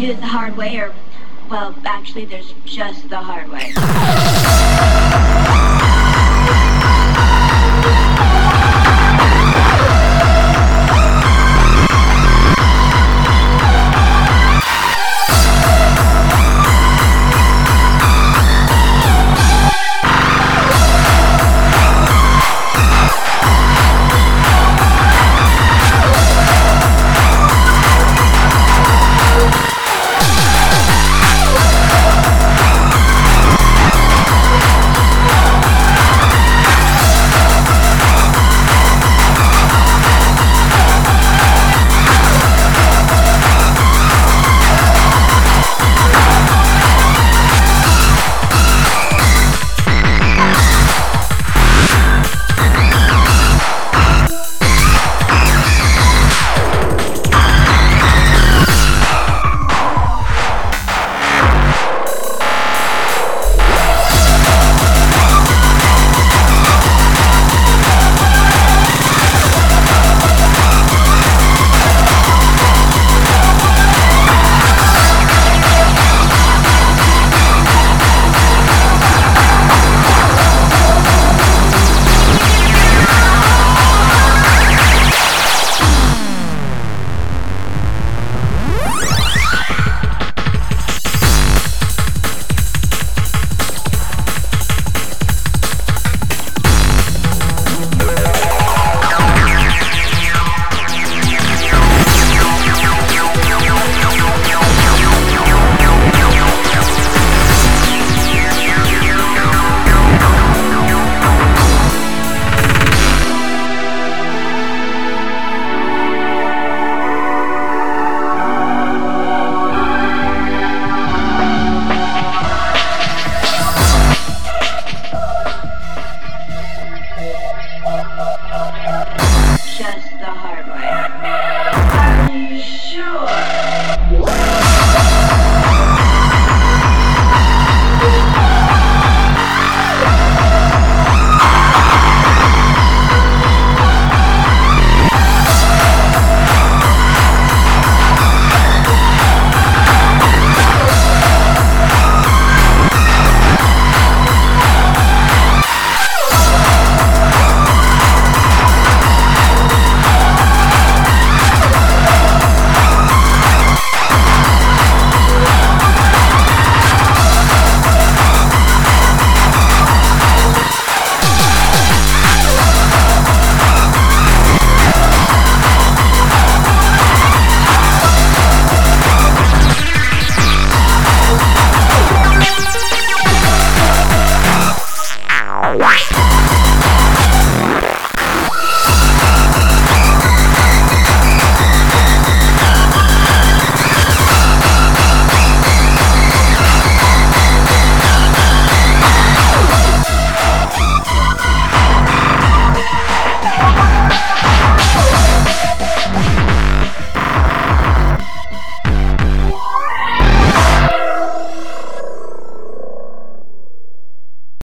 do it the hard way or, well, actually, there's just the hard way. Wow.